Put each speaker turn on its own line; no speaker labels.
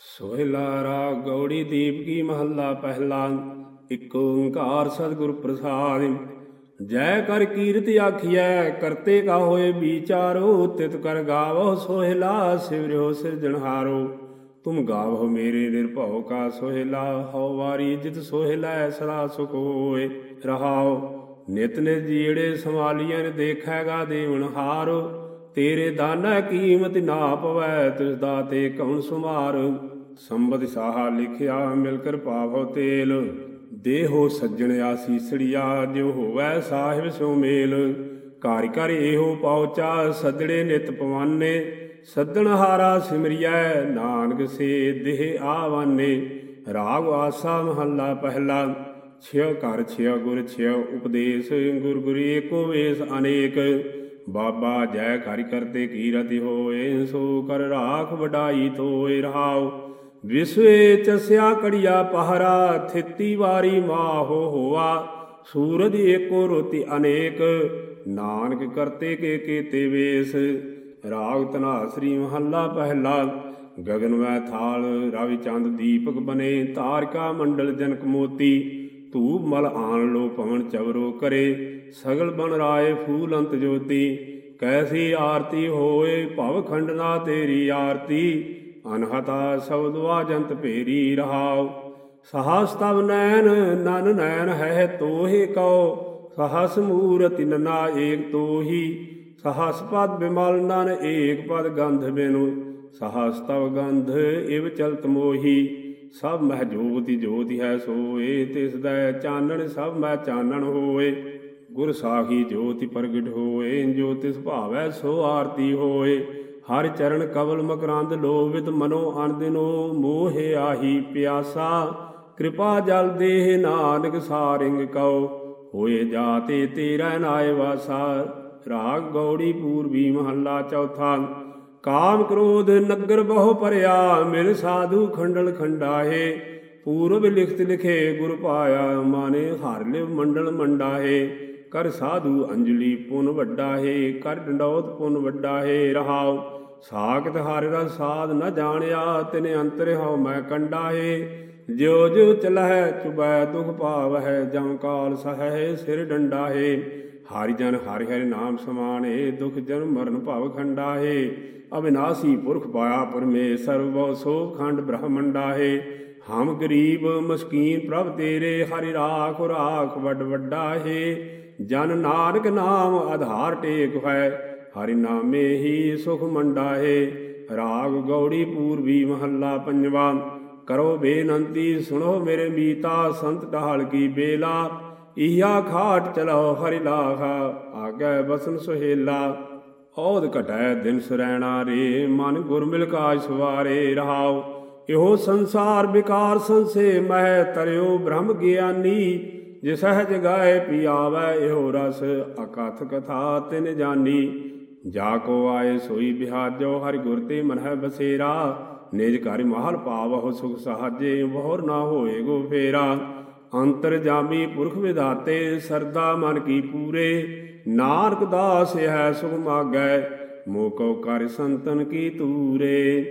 ਸੋਹਿਲਾ ਰਾਗ ਗੌੜੀ ਦੀਪ ਕੀ ਮਹੱਲਾ ਪਹਿਲਾ, ਇਕ ਓੰਕਾਰ ਸਤਿਗੁਰ ਪ੍ਰਸਾਦ। ਜੈ ਕਰ ਕੀਰਤ ਆਖੀਐ, ਕਰਤੇ ਕਾ ਹੋਏ ਵਿਚਾਰੋ, ਤਿਤ ਕਰ ਗਾਵੋ ਸੋਹਿਲਾ, ਸਿਵਰਿਓ ਸਿਰਜਣਹਾਰੋ ਤੁਮ ਗਾਵੋ ਮੇਰੇ ਨਿਰਭਉ ਕਾ ਸੋਹਿਲਾ, ਹਉ ਵਾਰੀ ਜਿਤ ਸੋਹਿਲਾ ਸਦਾ ਸੁਖ ਹੋਏ ਰਹਾਉ ਨਿਤ ਨਿਤ ਜੀੜੇ ਸਮਾਲੀਆਂ ਨੇ ਦੇਖੈਗਾ ਦੇਵਨ ਤੇਰੇ ਦਾਨਾ ਕੀਮਤ ਨਾ ਪਵੈ, ਤਿਸ ਦਾਤੇ ਕੌਣ ਸੁਮਾਰ। ਸੰਬਦ ਸਾਹਾ ਲਿਖਿਆ, ਮਿਲ ਕਰ ਪਾਵੋ ਤੇਲ। ਦੇਹੋ ਸੱਜਣ ਆਸੀਸੜੀਆ, ਜਿਉ ਹੋਵੈ ਸਾਹਿਬ ਸੋ ਮੇਲ। ਘਰ ਘਰ ਇਹੋ ਪਹੁੰਚਾ ਸੱਜੜੇ ਨਿਤ ਪਵਾਨੇ। ਸੱਦਣ ਹਾਰਾ ਸਿਮਰਿਐ, ਨਾਨਕ ਸੇ ਦੇਹ ਆਵਾਨੇ। ਰਾਗ ਆਸਾ ਮਹੱਲਾ ਪਹਿਲਾ ਛਿਅ ਘਰ ਛਿਅ ਗੁਰ ਛਿਅ ਉਪਦੇਸ਼। ਗੁਰ ਗੁਰੀ ਏਕੋ ਵੇਸ ਅਨੇਕ। ਬਾਬਾ ਜੈ ਕਰਿ ਕਰਤੇ ਕੀ ਹੋਏ, ਸੋ ਕਰ ਰਾਖ ਵਡਾਈ ਤੋਏ ਰਹਾਉ। ਵਿਸਵੇ ਚਸਿਆ ਕੜਿਆ ਪਹਰਾ, ਥਿੱਤੀ ਵਾਰੀ ਮਾਹੋ ਹੋਆ। ਸੂਰਜ ਏਕੋ ਰੋਤੀ ਅਨੇਕ, ਨਾਨਕ ਕਰਤੇ ਕੇ ਕੀਤੇ ਵੇਸ। ਰਾਗ ਤਨਾਸਰੀ ਮਹੱਲਾ ਪਹਿਲਾ, ਗਗਨ ਵੈ ਥਾਲ ਰਵਿ ਚੰਦ ਦੀਪਕ ਬਨੇ, ਤਾਰਕਾ ਮੰਡਲ ਜਨਕ ਮੋਤੀ। ਧੂਪ ਮਲ ਆਣ ਲੋ ਪਵਨ ਚਵਰੋ ਕਰੇ, ਸਗਲ ਬਨ ਰਾਏ ਫੂਲ ਅੰਤ ਜੋਤੀ। ਕੈਸੀ ਆਰਤੀ ਹੋਏ ਭਵ ਖੰਡਨਾ ਤੇਰੀ ਆਰਤੀ, ਅਨਹਤਾ ਸ਼ਬਦ ਵਾਜੰਤ ਭੇਰੀ ਰਹਾਉ। ਸਹਸ ਤਵ ਨੈਣ, ਨਨ ਨੈਣ ਹੈ ਤੋਹੇ ਕਉ, ਸਹਸ ਮੂਰਤਿ ਨਨਾ ਏਕ ਤੋਹੀ। ਸਹਸ ਪਦ ਬਿਮਲ ਨਨ ਏਕ ਪਦ ਗੰਧ ਬਿਨੁ, ਸਹਸ ਤਵ ਗੰਧ ਇਵ ਚਲਤ ਮੋਹੀ। ਸਭ ਮਹਿ ਜੋਤਿ ਜੋਤਿ ਹੈ ਸੋਏ, ਤਿਸ ਦਾ ਚਾਨਣ ਸਭ ਮਹਿ ਚਾਨਣ ਹੋਏ। ਗੁਰ ਸਾਖੀ ਜੋਤਿ ਪ੍ਰਗਟ ਹੋਏ, ਜੋ ਤਿਸ ਭਾਵੈ ਸੋ ਆਰਤੀ ਹੋਏ। ਹਰ ਚਰਨ ਕਵਲ ਮਕਰੰਦ ਲੋਭਿਤ ਮਨੋ ਅਨਦਿਨੋ ਮੋਹ ਆਹੀ ਪਿਆਸਾ। ਕਿਰਪਾ ਜਲ ਦੇਹ ਨਾਨਕ ਸਾਰਿੰਗ ਕਉ, ਹੋਏ ਜਾਤੇ ਤੇਰਾ ਨਾਇ ਵਾਸਾ। ਰਾਗ ਗੌੜੀ ਪੂਰਬੀ ਮਹੱਲਾ ਚੌਥਾ। ਕਾਮ ਕ੍ਰੋਧ ਨਗਰ ਬਹੁ ਭਰਿਆ, ਮਿਲ ਸਾਧੂ ਖੰਡਲ ਖੰਡਾਹੇ। ਪੂਰਬ ਲਿਖਤ ਲਿਖੇ ਗੁਰ ਪਾਇਆ, ਮਾਨੇ ਹਰ ਲਿਵ ਮੰਡਲ ਮੰਡਾਹੇ। ਕਰ ਸਾਧੂ ਅੰਜਲੀ ਪੁਨ ਵੱਡਾ ਹੈ ਕਰ ਡੰਡੌਤ ਪੁਨ ਵੱਡਾ ਹੈ ਰਹਾਉ, ਸਾਖਤ ਹਰਿ ਦਾ ਸਾਧ ਨ ਜਾਣਿਆ, ਤਿਨੇ ਅੰਤਰ ਹਉ ਮੈਂ ਕੰਡਾ ਹੈ ਜਿਉ ਜਿਉ ਚਲਹਿ ਚੁਬੈ ਦੁਖ ਭਾਵ ਹੈ ਜਮ ਕਾਲ ਸਹੈ ਸਿਰ ਡੰਡਾ ਹੈ ਹਰਿ ਜਨ ਹਰਿ ਹਰਿ ਨਾਮ ਸਮਾਣੇ, ਦੁਖ ਜਨਮ ਮਰਨ ਭਵ ਖੰਡਾ ਹੈ ਅਬਿਨਾਸੀ ਪੁਰਖ ਪਾਇਆ ਪਰਮੇਸ਼ਰ ਬਹੁ ਸੋ ਖੰਡ ਬ੍ਰਹਮੰਡਾ ਹੈ ਹਮ ਗਰੀਬ ਮਸਕੀਨ ਪ੍ਰਭ ਤੇਰੇ, ਹਰਿ ਰਾਖ ਰਾਖ ਵੱਡ ਵੱਡਾ ਹੈ ਜਨ ਨਾਨਕ ਨਾਮ ਆਧਾਰ ਟੇਕ ਹੈ ਹਰਿ ਨਾਮੇ ਹੀ ਸੁਖ ਮੰਡਾ ਹੈ ਰਾਗ ਗੌੜੀ ਪੂਰਬੀ ਮਹੱਲਾ ਪੰਜਵਾ। ਕਰੋ ਬੇਨੰਤੀ, ਸੁਣੋ ਮੇਰੇ ਮੀਤਾ, ਸੰਤ ਟਹਾਲ ਕੀ ਬੇਲਾ। ਇਹਾ ਖਾਟ ਚਲੋ ਹਰਿ ਲਾਖਾ ਆਗੇ ਬਸਨ ਸੁਹੇਲਾ। ਔਦ ਘਟੈ ਦਿਨ ਸੁਰੈਣਾ ਰੇ, ਮਨ ਗੁਰ ਮਿਲ ਕਾਜ ਸਵਾਰੇ ਰਹਾਉ ਇਹੋ ਸੰਸਾਰ ਵਿਕਾਰ ਸੰਸੇ ਮਹਿ, ਤਰਿਓ ਬ੍ਰਹਮ ਗਿਆਨੀ। ਜੇ ਸਹਜ ਗਾਏ ਪਿਆਵੈ, ਇਹੋ ਰਸ ਅਕਥ ਕਥਾ ਤਿਨ ਜਾਨੀ। ਜਾ ਕੋ ਆਏ ਸੋਈ ਬਿਹਾਜੋ, ਹਰਿ ਗੁਰ ਤੇ ਮਨ ਹੈ ਬਸੇਰਾ। ਨਿਜ ਘਰ ਮਹਲ ਪਾਵਹੁ ਸੁਖ ਸਹਾਜੇ ਬਹੁਰ ਨਾ ਹੋਏ ਗੋ ਫੇਰਾ। ਅੰਤਰ ਜਾਮੀ ਪੁਰਖ ਵਿਦਾਤੇ ਸਰਦਾ ਮਨ ਕੀ ਪੂਰੇ। ਨਾਨਕ ਦਾਸ ਹੈ ਸੁਖ ਮਾਗੈ ਮੋਕੋ ਕਰ ਸੰਤਨ ਕੀ ਤੂਰੇ।